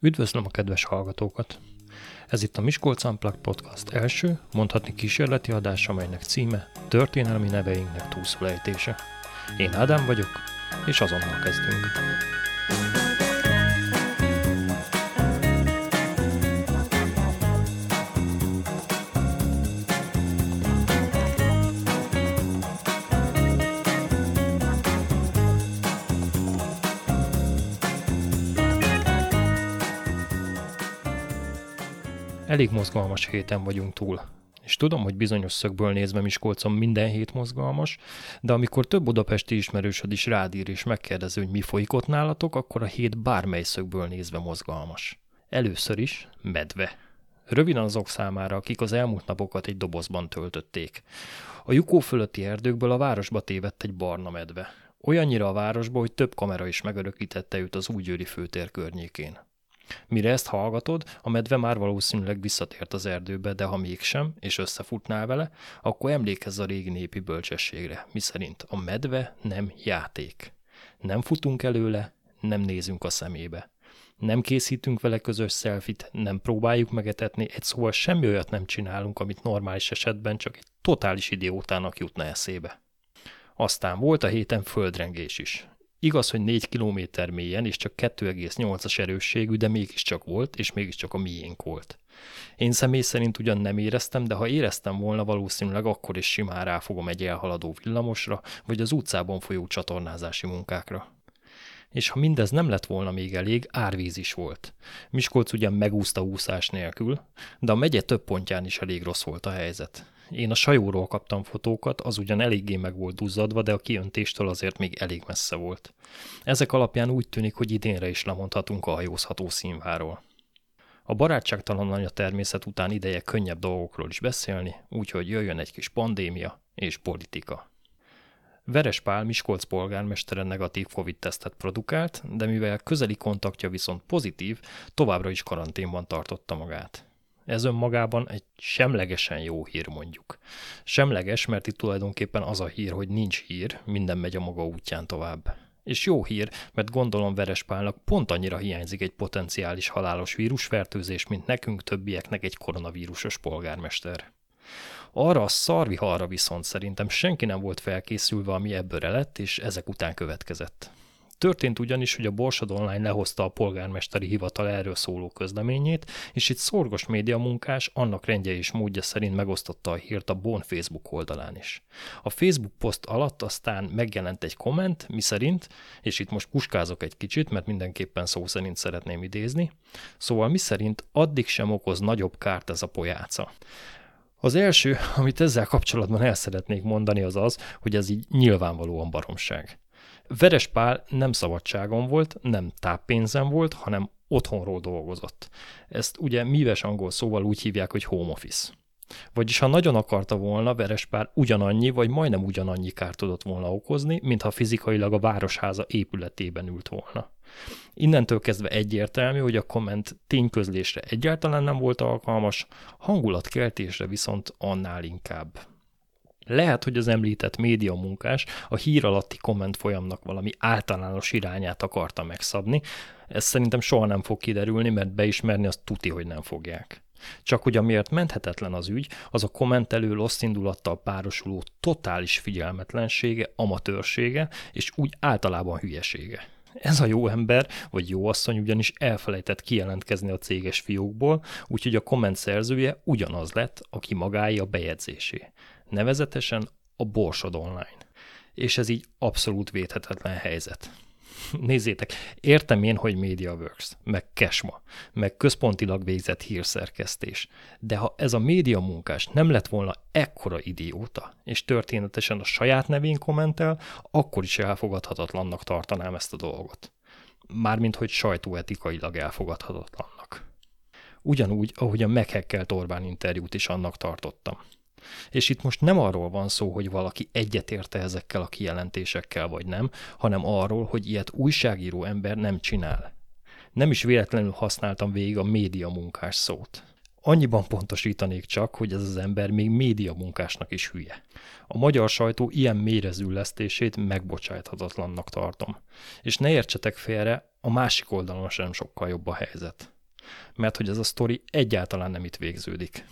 Üdvözlöm a kedves hallgatókat! Ez itt a Miskolc Unplugged Podcast első, mondhatni kísérleti adás, amelynek címe Történelmi neveinknek túlszulejtése. Én Ádám vagyok, és azonnal kezdünk. Elég mozgalmas héten vagyunk túl. És tudom, hogy bizonyos szögből nézve Miskolcon minden hét mozgalmas, de amikor több budapesti ismerősöd is rádír és megkérdezi, hogy mi folyik ott nálatok, akkor a hét bármely szögből nézve mozgalmas. Először is medve. Röviden azok számára, akik az elmúlt napokat egy dobozban töltötték. A Jukó fölötti erdőkből a városba tévedt egy barna medve. Olyannyira a városba, hogy több kamera is megörökítette őt az újgyőri főtér környékén. Mire ezt hallgatod, a medve már valószínűleg visszatért az erdőbe, de ha mégsem, és összefutnál vele, akkor emlékezz a régi népi bölcsességre, miszerint a medve nem játék. Nem futunk előle, nem nézünk a szemébe. Nem készítünk vele közös szelfit, nem próbáljuk megetetni, egy szóval semmi olyat nem csinálunk, amit normális esetben csak egy totális idiótának jutna eszébe. Aztán volt a héten földrengés is. Igaz, hogy 4 kilométer mélyen és csak 2,8-as erősségű, de mégiscsak volt, és mégiscsak a miénk volt. Én személy szerint ugyan nem éreztem, de ha éreztem volna, valószínűleg akkor is simán ráfogom egy elhaladó villamosra, vagy az utcában folyó csatornázási munkákra. És ha mindez nem lett volna még elég, árvíz is volt. Miskolc ugyan megúszta úszás nélkül, de a megye több pontján is elég rossz volt a helyzet. Én a sajóról kaptam fotókat, az ugyan eléggé meg volt duzzadva, de a kiöntéstől azért még elég messze volt. Ezek alapján úgy tűnik, hogy idénre is lemondhatunk a hajózható színváról. A barátságtalan a természet után ideje könnyebb dolgokról is beszélni, úgyhogy jöjjön egy kis pandémia és politika. Veres Pál Miskolc polgármestere negatív Covid-tesztet produkált, de mivel közeli kontaktja viszont pozitív, továbbra is karanténban tartotta magát. Ez önmagában egy semlegesen jó hír mondjuk. Semleges, mert itt tulajdonképpen az a hír, hogy nincs hír, minden megy a maga útján tovább. És jó hír, mert gondolom Verespálnak pont annyira hiányzik egy potenciális halálos vírusfertőzés, mint nekünk többieknek egy koronavírusos polgármester. Arra a szarvihalra viszont szerintem senki nem volt felkészülve, ami ebből lett, és ezek után következett. Történt ugyanis, hogy a Borsod Online lehozta a polgármesteri hivatal erről szóló közleményét, és itt szorgos média munkás annak rendje és módja szerint megosztotta a hírt a Bon Facebook oldalán is. A Facebook poszt alatt aztán megjelent egy komment, miszerint, és itt most puskázok egy kicsit, mert mindenképpen szó szerint szeretném idézni, szóval miszerint addig sem okoz nagyobb kárt ez a pojáca. Az első, amit ezzel kapcsolatban el szeretnék mondani, az az, hogy ez így nyilvánvalóan baromság. Veres Pál nem szabadságon volt, nem táppénzen volt, hanem otthonról dolgozott. Ezt ugye míves angol szóval úgy hívják, hogy home office. Vagyis ha nagyon akarta volna, Verespár ugyanannyi, vagy majdnem ugyanannyi kárt tudott volna okozni, mintha fizikailag a városháza épületében ült volna. Innentől kezdve egyértelmű, hogy a komment tényközlésre egyáltalán nem volt alkalmas, hangulatkeltésre viszont annál inkább. Lehet, hogy az említett média munkás a hír alatti komment folyamnak valami általános irányát akarta megszabni. Ez szerintem soha nem fog kiderülni, mert beismerni azt tuti, hogy nem fogják. Csak hogy amiért menthetetlen az ügy, az a kommentelő rossz indulattal párosuló totális figyelmetlensége, amatőrsége, és úgy általában hülyesége. Ez a jó ember, vagy jó asszony ugyanis elfelejtett kijelentkezni a céges fiókból, úgyhogy a komment szerzője ugyanaz lett, aki magája a bejegyzésé nevezetesen a Borsod Online. És ez így abszolút védhetetlen helyzet. Nézzétek, értem én, hogy MediaWorks, meg Kesma, meg központilag végzett hírszerkesztés, de ha ez a média munkás nem lett volna ekkora idióta, és történetesen a saját nevén kommentel, akkor is elfogadhatatlannak tartanám ezt a dolgot. Mármint, hogy sajtóetikailag elfogadhatatlannak. Ugyanúgy, ahogy a meghekkelt Orbán interjút is annak tartottam. És itt most nem arról van szó, hogy valaki egyetérte ezekkel a kijelentésekkel, vagy nem, hanem arról, hogy ilyet újságíró ember nem csinál. Nem is véletlenül használtam végig a média munkás szót. Annyiban pontosítanék csak, hogy ez az ember még média munkásnak is hülye. A magyar sajtó ilyen mérezüllesztését megbocsájthatatlannak tartom. És ne értsetek félre, a másik oldalon sem sokkal jobb a helyzet. Mert hogy ez a sztori egyáltalán nem itt végződik.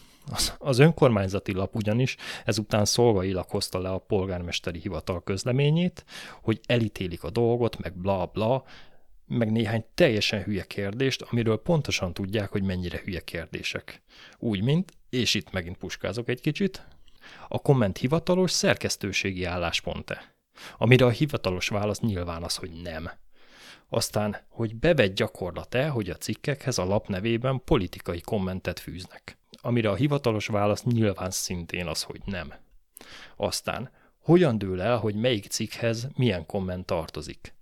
Az, önkormányzati lap ugyanis ezután szolgailag hozta le a polgármesteri hivatal közleményét, hogy elítélik a dolgot, meg bla bla, meg néhány teljesen hülye kérdést, amiről pontosan tudják, hogy mennyire hülye kérdések. Úgy, mint, és itt megint puskázok egy kicsit, a komment hivatalos szerkesztőségi álláspont-e? Amire a hivatalos válasz nyilván az, hogy nem. Aztán, hogy bevett gyakorlat-e, hogy a cikkekhez a lap nevében politikai kommentet fűznek. Amire a hivatalos válasz nyilván szintén az, hogy nem. Aztán, hogyan dől el, hogy melyik cikkhez milyen komment tartozik?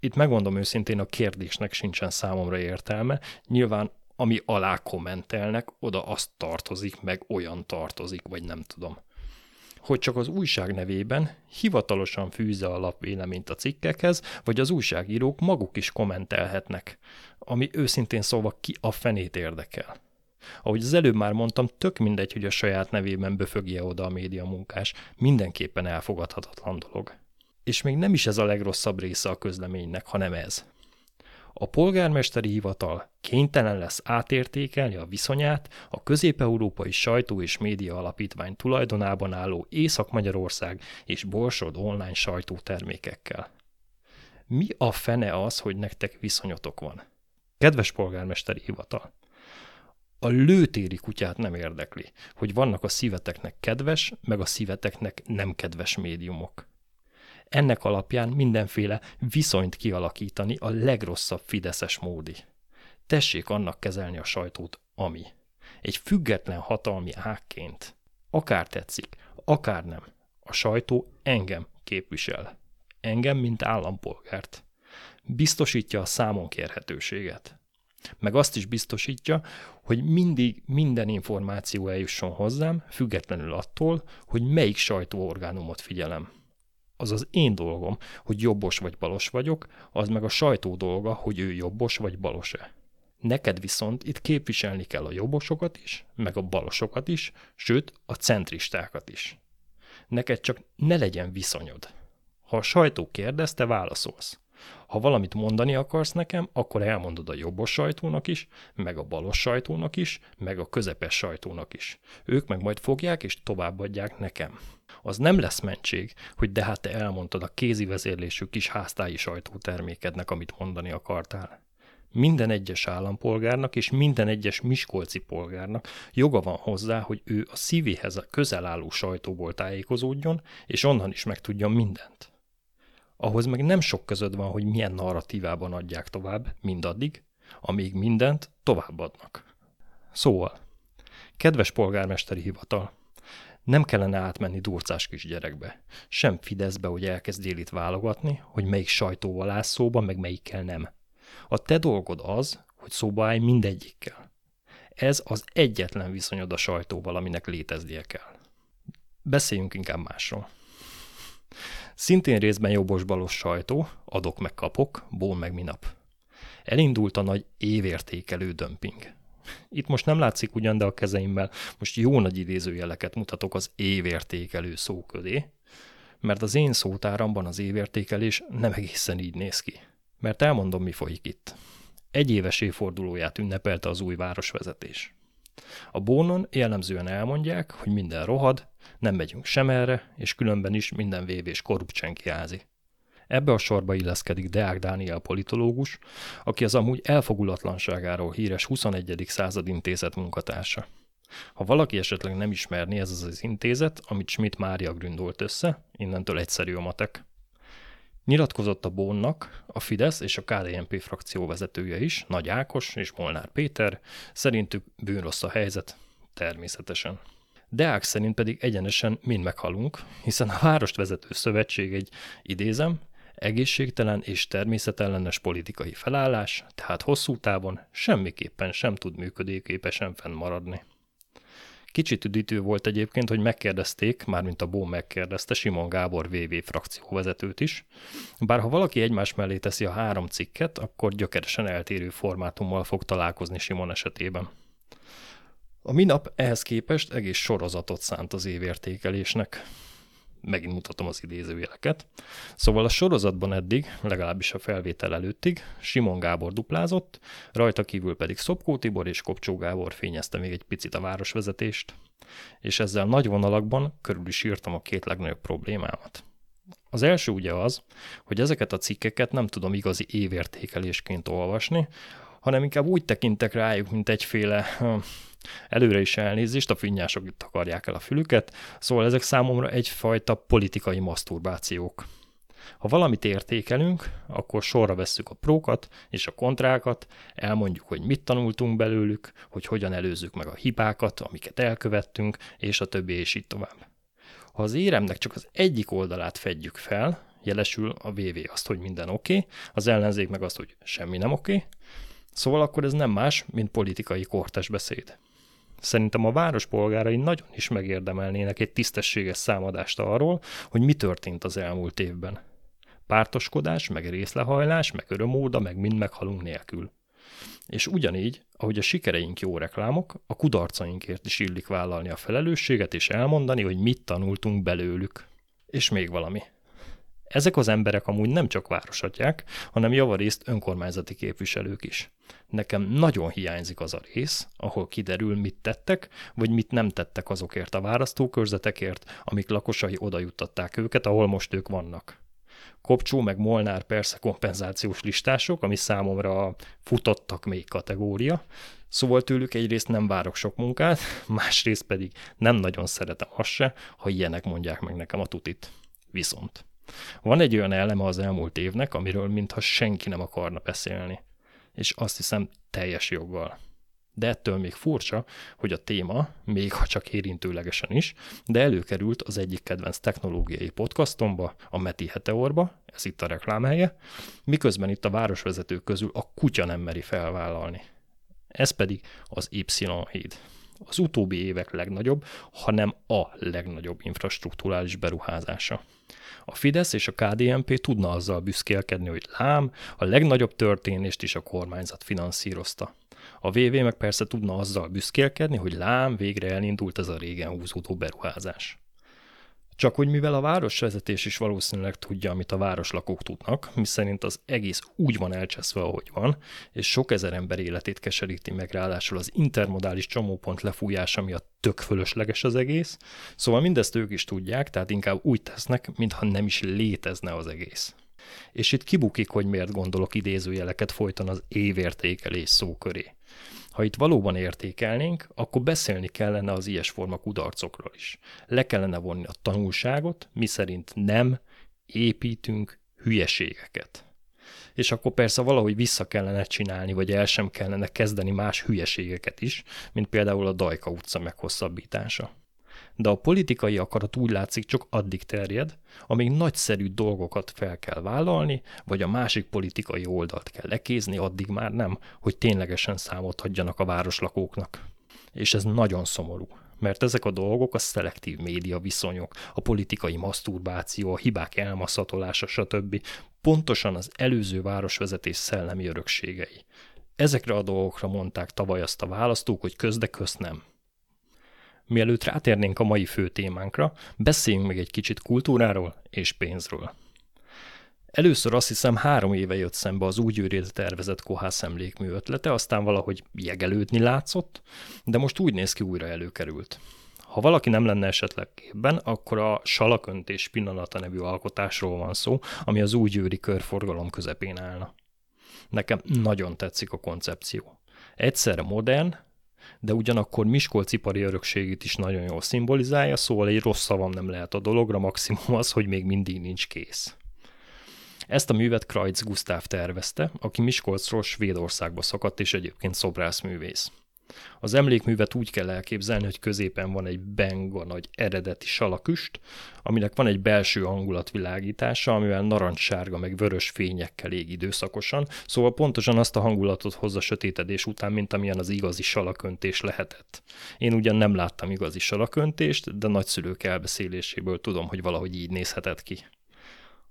Itt megmondom őszintén, a kérdésnek sincsen számomra értelme. Nyilván ami alá kommentelnek, oda azt tartozik, meg olyan tartozik, vagy nem tudom. Hogy csak az újság nevében hivatalosan fűzze a lapvéleményt a cikkekhez, vagy az újságírók maguk is kommentelhetnek, ami őszintén szólva ki a fenét érdekel. Ahogy az előbb már mondtam, tök mindegy, hogy a saját nevében böfögje oda a média munkás, mindenképpen elfogadhatatlan dolog. És még nem is ez a legrosszabb része a közleménynek, hanem ez. A polgármesteri hivatal kénytelen lesz átértékelni a viszonyát a közép-európai sajtó és média alapítvány tulajdonában álló Észak-Magyarország és Borsod online sajtótermékekkel. Mi a fene az, hogy nektek viszonyotok van? Kedves polgármesteri hivatal, a lőtéri kutyát nem érdekli, hogy vannak a szíveteknek kedves, meg a szíveteknek nem kedves médiumok ennek alapján mindenféle viszonyt kialakítani a legrosszabb fideszes módi. Tessék annak kezelni a sajtót, ami. Egy független hatalmi ágként. Akár tetszik, akár nem. A sajtó engem képvisel. Engem, mint állampolgárt. Biztosítja a számon kérhetőséget. Meg azt is biztosítja, hogy mindig minden információ eljusson hozzám, függetlenül attól, hogy melyik sajtóorgánumot figyelem az az én dolgom, hogy jobbos vagy balos vagyok, az meg a sajtó dolga, hogy ő jobbos vagy balos-e. Neked viszont itt képviselni kell a jobbosokat is, meg a balosokat is, sőt a centristákat is. Neked csak ne legyen viszonyod. Ha a sajtó kérdez, válaszolsz. Ha valamit mondani akarsz nekem, akkor elmondod a jobbos sajtónak is, meg a balos sajtónak is, meg a közepes sajtónak is. Ők meg majd fogják és továbbadják nekem az nem lesz mentség, hogy de hát te elmondtad a kézi vezérlésű kis háztáji sajtótermékednek, amit mondani akartál. Minden egyes állampolgárnak és minden egyes miskolci polgárnak joga van hozzá, hogy ő a szívéhez közel álló sajtóból tájékozódjon, és onnan is megtudjon mindent. Ahhoz meg nem sok közöd van, hogy milyen narratívában adják tovább, mindaddig, amíg mindent továbbadnak. Szóval, kedves polgármesteri hivatal, nem kellene átmenni durcás kisgyerekbe. Sem Fideszbe, hogy elkezd itt válogatni, hogy melyik sajtóval áll szóba, meg melyikkel nem. A te dolgod az, hogy szóba állj mindegyikkel. Ez az egyetlen viszonyod a sajtóval, aminek léteznie kell. Beszéljünk inkább másról. Szintén részben jobbos-balos sajtó, adok meg kapok, ból meg minap. Elindult a nagy évértékelő dömping. Itt most nem látszik ugyan, de a kezeimmel most jó nagy idézőjeleket mutatok az évértékelő szó közé, mert az én szótáramban az évértékelés nem egészen így néz ki. Mert elmondom, mi folyik itt. Egy éves évfordulóját ünnepelte az új városvezetés. A bónon jellemzően elmondják, hogy minden rohad, nem megyünk sem erre, és különben is minden vévés korruptsenkiázi. Ebbe a sorba illeszkedik Deák Dániel politológus, aki az amúgy elfogulatlanságáról híres 21. század intézet munkatársa. Ha valaki esetleg nem ismerné, ez az az intézet, amit Schmidt Mária gründolt össze, innentől egyszerű a matek. Nyilatkozott a Bónnak, a Fidesz és a KDNP frakció vezetője is, Nagy Ákos és Molnár Péter, szerintük bűnrossz a helyzet, természetesen. Deák szerint pedig egyenesen mind meghalunk, hiszen a Várost Vezető Szövetség egy, idézem, egészségtelen és természetellenes politikai felállás, tehát hosszú távon semmiképpen sem tud működőképesen fennmaradni. Kicsit üdítő volt egyébként, hogy megkérdezték, mármint a Bó megkérdezte Simon Gábor VV frakcióvezetőt is, bár ha valaki egymás mellé teszi a három cikket, akkor gyökeresen eltérő formátummal fog találkozni Simon esetében. A minap ehhez képest egész sorozatot szánt az évértékelésnek. Megint mutatom az idézőjeleket. Szóval a sorozatban eddig, legalábbis a felvétel előttig, Simon Gábor duplázott, rajta kívül pedig Szopkó Tibor és Kopcsó Gábor fényezte még egy picit a városvezetést, és ezzel nagy vonalakban körül is írtam a két legnagyobb problémámat. Az első ugye az, hogy ezeket a cikkeket nem tudom igazi évértékelésként olvasni, hanem inkább úgy tekintek rájuk, mint egyféle előre is elnézést, a finnyások itt akarják el a fülüket, szóval ezek számomra egyfajta politikai maszturbációk. Ha valamit értékelünk, akkor sorra vesszük a prókat és a kontrákat, elmondjuk, hogy mit tanultunk belőlük, hogy hogyan előzzük meg a hibákat, amiket elkövettünk, és a többi, és így tovább. Ha az éremnek csak az egyik oldalát fedjük fel, jelesül a VV azt, hogy minden oké, okay, az ellenzék meg azt, hogy semmi nem oké, okay, szóval akkor ez nem más, mint politikai kortes beszéd. Szerintem a város polgárai nagyon is megérdemelnének egy tisztességes számadást arról, hogy mi történt az elmúlt évben. Pártoskodás, meg részlehajlás, meg örömóda, meg mind meghalunk nélkül. És ugyanígy, ahogy a sikereink jó reklámok, a kudarcainkért is illik vállalni a felelősséget és elmondani, hogy mit tanultunk belőlük. És még valami. Ezek az emberek amúgy nem csak városatják, hanem javarészt önkormányzati képviselők is. Nekem nagyon hiányzik az a rész, ahol kiderül, mit tettek, vagy mit nem tettek azokért a választókörzetekért, amik lakosai oda juttatták őket, ahol most ők vannak. Kopcsó meg Molnár persze kompenzációs listások, ami számomra a futottak még kategória, szóval tőlük egyrészt nem várok sok munkát, másrészt pedig nem nagyon szeretem azt se, ha ilyenek mondják meg nekem a tutit. Viszont van egy olyan eleme az elmúlt évnek, amiről mintha senki nem akarna beszélni. És azt hiszem teljes joggal. De ettől még furcsa, hogy a téma, még ha csak érintőlegesen is, de előkerült az egyik kedvenc technológiai podcastomba, a Meti Heteorba, ez itt a reklámhelye, miközben itt a városvezetők közül a kutya nem meri felvállalni. Ez pedig az Y-híd. Az utóbbi évek legnagyobb, hanem a legnagyobb infrastruktúrális beruházása. A Fidesz és a KDNP tudna azzal büszkélkedni, hogy lám, a legnagyobb történést is a kormányzat finanszírozta. A VV meg persze tudna azzal büszkélkedni, hogy lám, végre elindult ez a régen húzódó beruházás. Csak hogy mivel a városvezetés is valószínűleg tudja, amit a városlakók tudnak, miszerint az egész úgy van elcseszve, ahogy van, és sok ezer ember életét keseríti meg ráadásul az intermodális csomópont lefújása miatt tök fölösleges az egész, szóval mindezt ők is tudják, tehát inkább úgy tesznek, mintha nem is létezne az egész. És itt kibukik, hogy miért gondolok idézőjeleket folyton az évértékelés szó köré. Ha itt valóban értékelnénk, akkor beszélni kellene az ilyesforma kudarcokról is. Le kellene vonni a tanulságot, mi szerint nem építünk hülyeségeket. És akkor persze valahogy vissza kellene csinálni, vagy el sem kellene kezdeni más hülyeségeket is, mint például a Dajka utca meghosszabbítása de a politikai akarat úgy látszik csak addig terjed, amíg nagyszerű dolgokat fel kell vállalni, vagy a másik politikai oldalt kell lekézni, addig már nem, hogy ténylegesen számot adjanak a városlakóknak. És ez nagyon szomorú, mert ezek a dolgok a szelektív média viszonyok, a politikai maszturbáció, a hibák elmaszatolása, stb. pontosan az előző városvezetés szellemi örökségei. Ezekre a dolgokra mondták tavaly azt a választók, hogy közde közt nem. Mielőtt rátérnénk a mai fő témánkra, beszéljünk meg egy kicsit kultúráról és pénzről. Először azt hiszem három éve jött szembe az úgy őrére tervezett kohász emlékmű ötlete, aztán valahogy jegelődni látszott, de most úgy néz ki újra előkerült. Ha valaki nem lenne esetleg képben, akkor a Salaköntés pillanata nevű alkotásról van szó, ami az úgy őri körforgalom közepén állna. Nekem nagyon tetszik a koncepció. Egyszerre modern, de ugyanakkor Miskolc ipari örökségét is nagyon jól szimbolizálja, szóval egy rossz szavam nem lehet a dologra, maximum az, hogy még mindig nincs kész. Ezt a művet Kreutz Gustav tervezte, aki Miskolcról Svédországba szakadt és egyébként szobrászművész. Az emlékművet úgy kell elképzelni, hogy középen van egy benga nagy eredeti salaküst, aminek van egy belső hangulatvilágítása, amivel narancssárga meg vörös fényekkel ég időszakosan, szóval pontosan azt a hangulatot hozza sötétedés után, mint amilyen az igazi salaköntés lehetett. Én ugyan nem láttam igazi salaköntést, de nagyszülők elbeszéléséből tudom, hogy valahogy így nézhetett ki.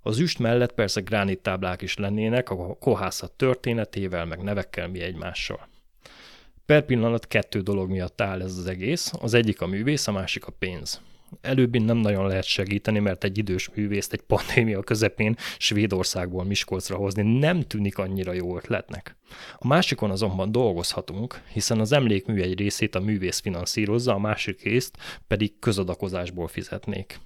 Az üst mellett persze gránittáblák is lennének a kohászat történetével, meg nevekkel mi egymással. Per pillanat kettő dolog miatt áll ez az egész, az egyik a művész, a másik a pénz. Előbbin nem nagyon lehet segíteni, mert egy idős művészt egy pandémia közepén Svédországból Miskolcra hozni nem tűnik annyira jó ötletnek. A másikon azonban dolgozhatunk, hiszen az emlékmű egy részét a művész finanszírozza, a másik részt pedig közadakozásból fizetnék.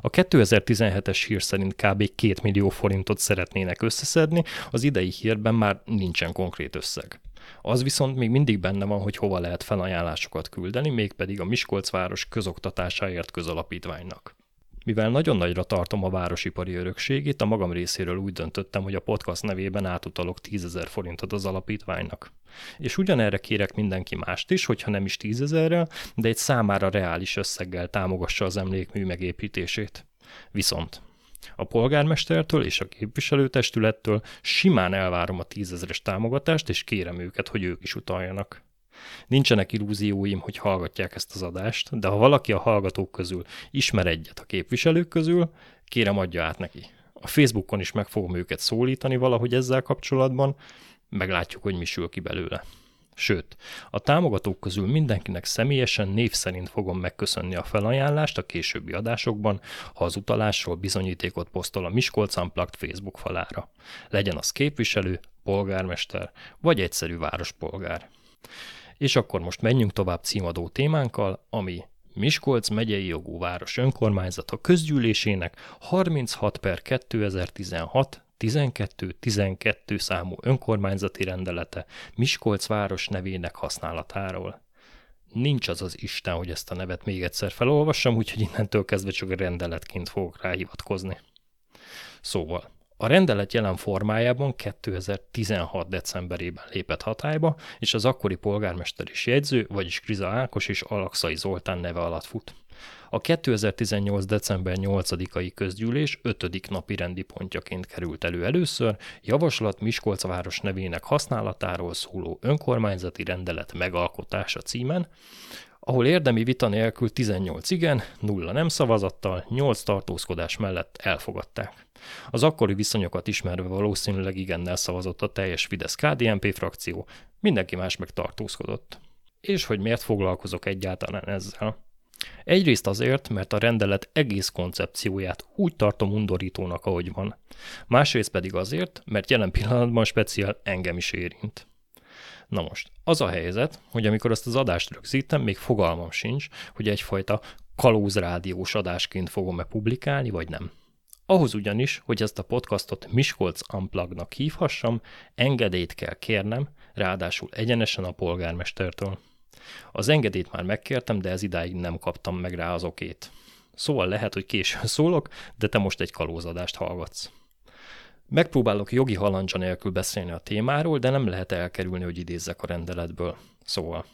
A 2017-es hír szerint kb. 2 millió forintot szeretnének összeszedni, az idei hírben már nincsen konkrét összeg. Az viszont még mindig benne van, hogy hova lehet felajánlásokat küldeni, mégpedig a Miskolc város közoktatásáért közalapítványnak. Mivel nagyon nagyra tartom a városipari örökségét, a magam részéről úgy döntöttem, hogy a podcast nevében átutalok 10 ezer forintot az alapítványnak. És ugyanerre kérek mindenki mást is, hogyha nem is 10 ezerrel, de egy számára reális összeggel támogassa az emlékmű megépítését. Viszont a polgármestertől és a képviselőtestülettől simán elvárom a tízezeres támogatást, és kérem őket, hogy ők is utaljanak. Nincsenek illúzióim, hogy hallgatják ezt az adást, de ha valaki a hallgatók közül ismer egyet a képviselők közül, kérem adja át neki. A Facebookon is meg fogom őket szólítani valahogy ezzel kapcsolatban, meglátjuk, hogy mi sül ki belőle. Sőt, a támogatók közül mindenkinek személyesen név szerint fogom megköszönni a felajánlást a későbbi adásokban, ha az utalásról bizonyítékot posztol a Miskolc Unplugged Facebook falára. Legyen az képviselő, polgármester vagy egyszerű várospolgár. És akkor most menjünk tovább címadó témánkkal, ami Miskolc megyei jogú város önkormányzata közgyűlésének 36 per 2016 12-12 számú önkormányzati rendelete Miskolc város nevének használatáról. Nincs az az Isten, hogy ezt a nevet még egyszer felolvassam, úgyhogy innentől kezdve csak rendeletként fogok rá hivatkozni. Szóval, a rendelet jelen formájában 2016. decemberében lépett hatályba, és az akkori polgármester is jegyző, vagyis Kriza Ákos és Alakszai Zoltán neve alatt fut. A 2018. december 8-ai közgyűlés 5. napi rendi pontjaként került elő először, javaslat Miskolc város nevének használatáról szóló önkormányzati rendelet megalkotása címen, ahol érdemi vita nélkül 18 igen, nulla nem szavazattal, 8 tartózkodás mellett elfogadták. Az akkori viszonyokat ismerve valószínűleg igennel szavazott a teljes Fidesz-KDNP frakció, mindenki más meg tartózkodott. És hogy miért foglalkozok egyáltalán ezzel? Egyrészt azért, mert a rendelet egész koncepcióját úgy tartom undorítónak, ahogy van. Másrészt pedig azért, mert jelen pillanatban speciál engem is érint. Na most, az a helyzet, hogy amikor ezt az adást rögzítem, még fogalmam sincs, hogy egyfajta kalózrádiós adásként fogom-e publikálni, vagy nem. Ahhoz ugyanis, hogy ezt a podcastot Miskolc Amplagnak hívhassam, engedélyt kell kérnem, ráadásul egyenesen a polgármestertől. Az engedélyt már megkértem, de ez idáig nem kaptam meg rá az okét. Szóval lehet, hogy későn szólok, de te most egy kalózadást hallgatsz. Megpróbálok jogi halandzsa nélkül beszélni a témáról, de nem lehet elkerülni, hogy idézzek a rendeletből. Szóval.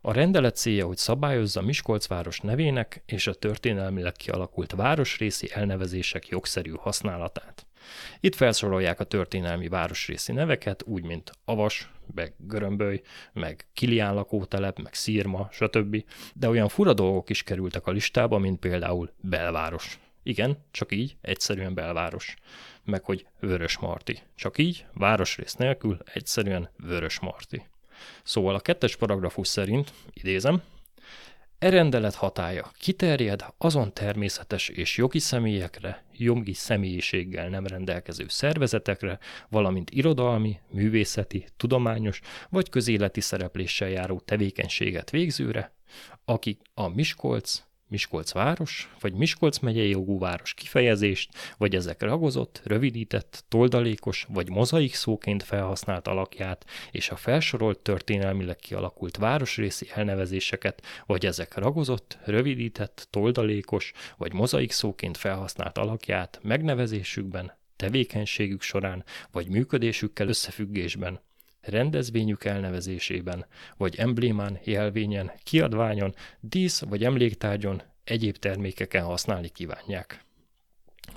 A rendelet célja, hogy szabályozza Miskolc város nevének és a történelmileg kialakult városrészi elnevezések jogszerű használatát. Itt felsorolják a történelmi városrészi neveket, úgy, mint Avas, meg Görömböly, meg Kilián lakótelep, meg Szírma, stb. De olyan fura dolgok is kerültek a listába, mint például belváros. Igen, csak így, egyszerűen belváros. Meg hogy Vörös Marti. Csak így, városrész nélkül, egyszerűen Vörös Marti. Szóval a kettes paragrafus szerint, idézem, E rendelet hatája kiterjed azon természetes és jogi személyekre, jogi személyiséggel nem rendelkező szervezetekre, valamint irodalmi, művészeti, tudományos vagy közéleti szerepléssel járó tevékenységet végzőre, akik a Miskolc, Miskolc város, vagy Miskolc megyei jogú város kifejezést, vagy ezek ragozott, rövidített, toldalékos, vagy mozaik szóként felhasznált alakját, és a felsorolt történelmileg kialakult városrészi elnevezéseket, vagy ezek ragozott, rövidített, toldalékos, vagy mozaik szóként felhasznált alakját megnevezésükben, tevékenységük során, vagy működésükkel összefüggésben, rendezvényük elnevezésében, vagy emblémán, jelvényen, kiadványon, dísz vagy emléktárgyon, egyéb termékeken használni kívánják.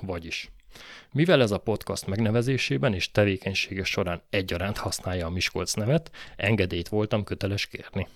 Vagyis, mivel ez a podcast megnevezésében és tevékenysége során egyaránt használja a Miskolc nevet, engedélyt voltam köteles kérni.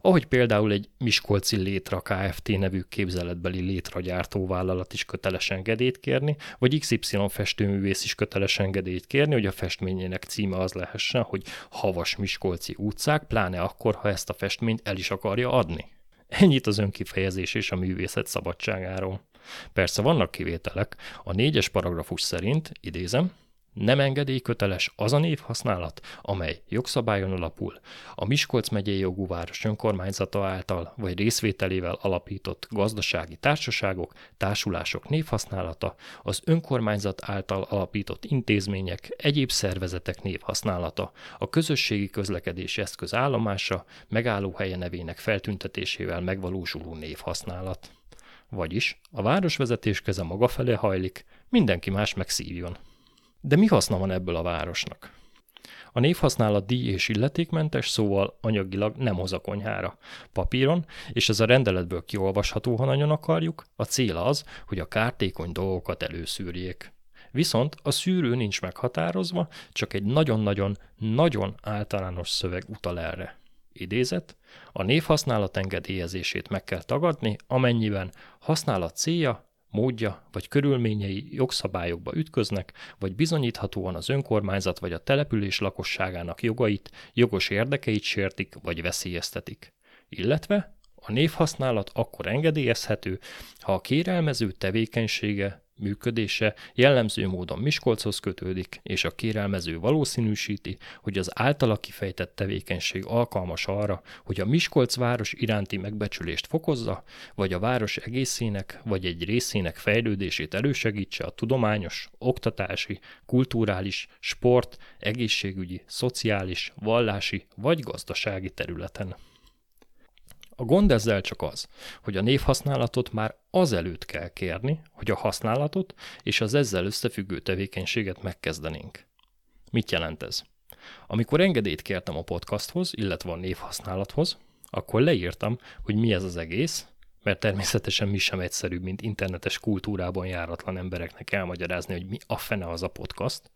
Ahogy például egy Miskolci Létra Kft. nevű képzeletbeli létragyártó vállalat is köteles engedélyt kérni, vagy XY festőművész is köteles engedélyt kérni, hogy a festményének címe az lehessen, hogy Havas Miskolci utcák, pláne akkor, ha ezt a festményt el is akarja adni. Ennyit az önkifejezés és a művészet szabadságáról. Persze vannak kivételek. A négyes paragrafus szerint, idézem, nem engedélyköteles az a névhasználat, amely jogszabályon alapul, a Miskolc megyei jogú város önkormányzata által vagy részvételével alapított gazdasági társaságok, társulások névhasználata, az önkormányzat által alapított intézmények, egyéb szervezetek névhasználata, a közösségi közlekedési eszköz állomása, megállóhelye nevének feltüntetésével megvalósuló névhasználat. Vagyis a városvezetés keze maga felé hajlik, mindenki más megszívjon. De mi haszna van ebből a városnak? A névhasználat díj és illetékmentes, szóval anyagilag nem hoz a konyhára. Papíron, és ez a rendeletből kiolvasható, ha nagyon akarjuk, a cél az, hogy a kártékony dolgokat előszűrjék. Viszont a szűrő nincs meghatározva, csak egy nagyon-nagyon-nagyon általános szöveg utal erre. Idézet, a névhasználat engedélyezését meg kell tagadni, amennyiben használat célja módja vagy körülményei jogszabályokba ütköznek, vagy bizonyíthatóan az önkormányzat vagy a település lakosságának jogait, jogos érdekeit sértik vagy veszélyeztetik. Illetve a névhasználat akkor engedélyezhető, ha a kérelmező tevékenysége működése jellemző módon Miskolchoz kötődik, és a kérelmező valószínűsíti, hogy az általa kifejtett tevékenység alkalmas arra, hogy a Miskolc város iránti megbecsülést fokozza, vagy a város egészének vagy egy részének fejlődését elősegítse a tudományos, oktatási, kulturális, sport, egészségügyi, szociális, vallási vagy gazdasági területen. A gond ezzel csak az, hogy a névhasználatot már azelőtt kell kérni, hogy a használatot és az ezzel összefüggő tevékenységet megkezdenénk. Mit jelent ez? Amikor engedélyt kértem a podcasthoz, illetve a névhasználathoz, akkor leírtam, hogy mi ez az egész, mert természetesen mi sem egyszerűbb, mint internetes kultúrában járatlan embereknek elmagyarázni, hogy mi a fene az a podcast.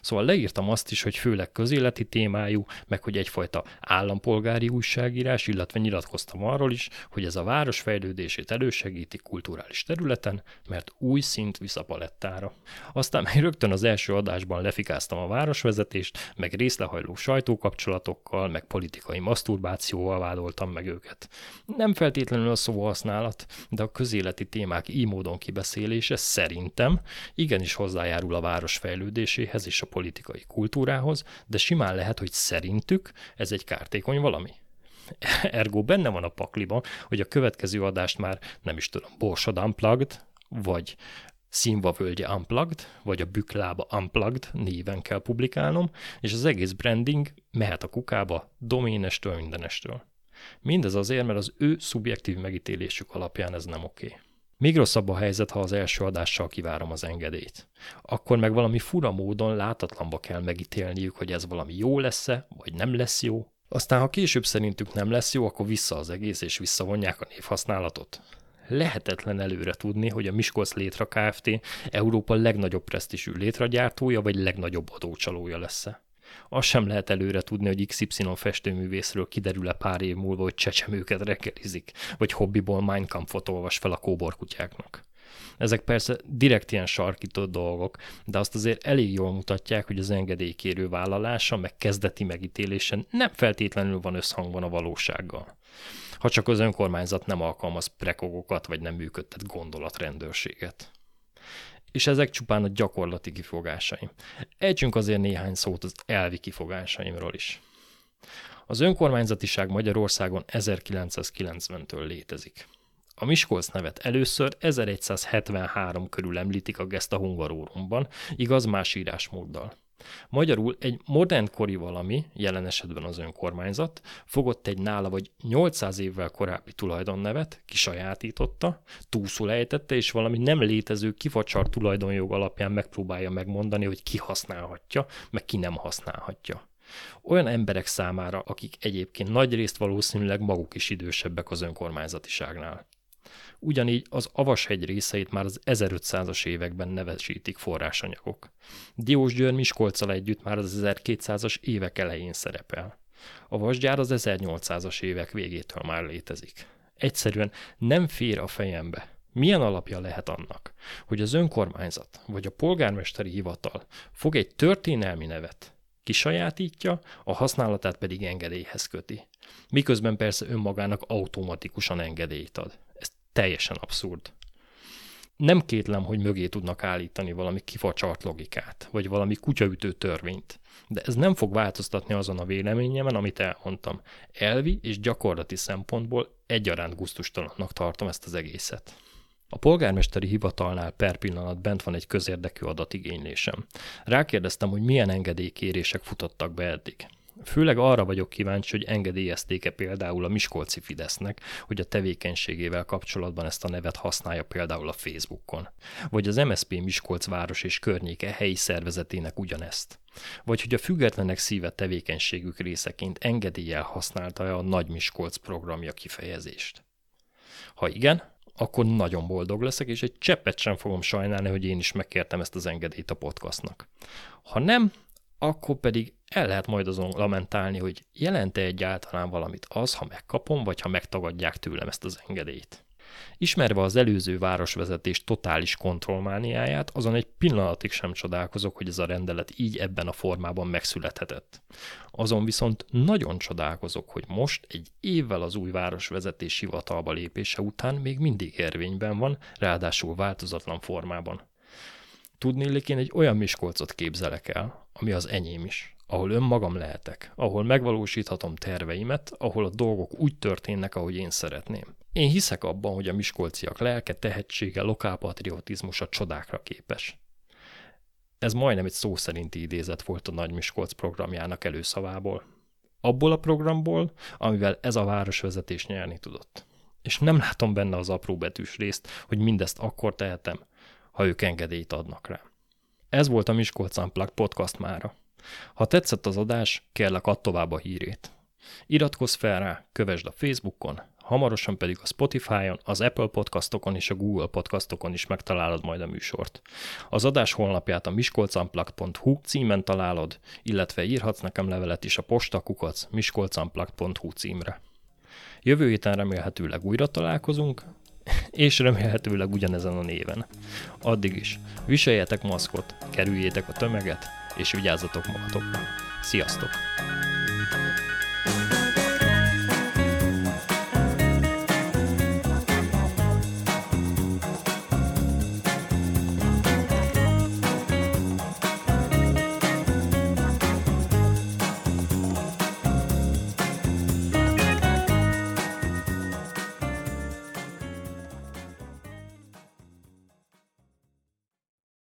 Szóval leírtam azt is, hogy főleg közéleti témájú, meg hogy egyfajta állampolgári újságírás, illetve nyilatkoztam arról is, hogy ez a város fejlődését elősegíti kulturális területen, mert új szint visz a palettára. Aztán még rögtön az első adásban lefikáztam a városvezetést, meg részlehajló sajtókapcsolatokkal, meg politikai maszturbációval vádoltam meg őket. Nem feltétlenül a szó használat, de a közéleti témák így módon kibeszélése szerintem igenis hozzájárul a város fejlődéséhez és a politikai kultúrához, de simán lehet, hogy szerintük ez egy kártékony valami. Ergo benne van a pakliban, hogy a következő adást már nem is tudom, Borsod Unplugged, vagy Színva völgye Unplugged, vagy a Büklába Unplugged néven kell publikálnom, és az egész branding mehet a kukába doménestől, mindenestől. Mindez azért, mert az ő szubjektív megítélésük alapján ez nem oké. Okay. Még rosszabb a helyzet, ha az első adással kivárom az engedélyt. Akkor meg valami fura módon látatlanba kell megítélniük, hogy ez valami jó lesz-e, vagy nem lesz jó. Aztán, ha később szerintük nem lesz jó, akkor vissza az egész, és visszavonják a névhasználatot. Lehetetlen előre tudni, hogy a Miskolc Létra Kft. Európa legnagyobb presztisű létragyártója, vagy legnagyobb adócsalója lesz-e. Azt sem lehet előre tudni, hogy XY festőművészről kiderül-e pár év múlva, hogy csecsemőket reggelizik, vagy hobbiból Mein Kampfot olvas fel a kóborkutyáknak. Ezek persze direkt ilyen sarkított dolgok, de azt azért elég jól mutatják, hogy az engedélykérő vállalása, meg kezdeti megítélésen nem feltétlenül van összhangban a valósággal. Ha csak az önkormányzat nem alkalmaz prekogokat, vagy nem működtet gondolatrendőrséget és ezek csupán a gyakorlati kifogásaim. Ejtsünk azért néhány szót az elvi kifogásaimról is. Az önkormányzatiság Magyarországon 1990-től létezik. A Miskolc nevet először 1173 körül említik a Gesta Hungarórumban, igaz más írásmóddal. Magyarul egy modern kori valami, jelen esetben az önkormányzat, fogott egy nála vagy 800 évvel korábbi tulajdonnevet, kisajátította, túlszul ejtette, és valami nem létező kifacsar tulajdonjog alapján megpróbálja megmondani, hogy ki használhatja, meg ki nem használhatja. Olyan emberek számára, akik egyébként nagy részt valószínűleg maguk is idősebbek az önkormányzatiságnál. Ugyanígy az Avashegy részeit már az 1500-as években nevesítik forrásanyagok. Diós Győr Miskolccal együtt már az 1200-as évek elején szerepel. A vasgyár az 1800-as évek végétől már létezik. Egyszerűen nem fér a fejembe, milyen alapja lehet annak, hogy az önkormányzat vagy a polgármesteri hivatal fog egy történelmi nevet, kisajátítja, a használatát pedig engedélyhez köti. Miközben persze önmagának automatikusan engedélyt ad. Teljesen abszurd. Nem kétlem, hogy mögé tudnak állítani valami kifacsart logikát, vagy valami kutyaütő törvényt, de ez nem fog változtatni azon a véleményemen, amit elmondtam. Elvi és gyakorlati szempontból egyaránt guztustalannak tartom ezt az egészet. A polgármesteri hivatalnál per pillanat bent van egy közérdekű adatigénylésem. Rákérdeztem, hogy milyen engedélykérések futottak be eddig. Főleg arra vagyok kíváncsi, hogy engedélyezték-e például a Miskolci Fidesznek, hogy a tevékenységével kapcsolatban ezt a nevet használja például a Facebookon. Vagy az MSP Miskolc város és környéke helyi szervezetének ugyanezt. Vagy hogy a függetlenek szíve tevékenységük részeként engedéllyel használta-e a Nagy Miskolc programja kifejezést. Ha igen, akkor nagyon boldog leszek, és egy cseppet sem fogom sajnálni, hogy én is megkértem ezt az engedélyt a podcastnak. Ha nem, akkor pedig el lehet majd azon lamentálni, hogy jelente egyáltalán valamit az, ha megkapom, vagy ha megtagadják tőlem ezt az engedélyt. Ismerve az előző városvezetés totális kontrollmániáját, azon egy pillanatig sem csodálkozok, hogy ez a rendelet így ebben a formában megszülethetett. Azon viszont nagyon csodálkozok, hogy most, egy évvel az új városvezetés hivatalba lépése után még mindig érvényben van, ráadásul változatlan formában. Tudnélik, én egy olyan Miskolcot képzelek el, ami az enyém is, ahol önmagam lehetek, ahol megvalósíthatom terveimet, ahol a dolgok úgy történnek, ahogy én szeretném. Én hiszek abban, hogy a miskolciak lelke, tehetsége, lokálpatriotizmusa csodákra képes. Ez majdnem egy szó szerinti idézet volt a Nagy Miskolc programjának előszavából. Abból a programból, amivel ez a városvezetés nyerni tudott. És nem látom benne az apró betűs részt, hogy mindezt akkor tehetem, ha ők engedélyt adnak rá. Ez volt a Miskolc Unplugged podcast mára. Ha tetszett az adás, kérlek add tovább a hírét. Iratkozz fel rá, kövesd a Facebookon, hamarosan pedig a Spotify-on, az Apple podcastokon és a Google podcastokon is megtalálod majd a műsort. Az adás honlapját a miskolcamplak.hu címen találod, illetve írhatsz nekem levelet is a postakukac miskolcamplak.hu címre. Jövő héten remélhetőleg újra találkozunk, és remélhetőleg ugyanezen a néven. Addig is, viseljetek maszkot, kerüljétek a tömeget, és vigyázzatok magatokra. Sziasztok!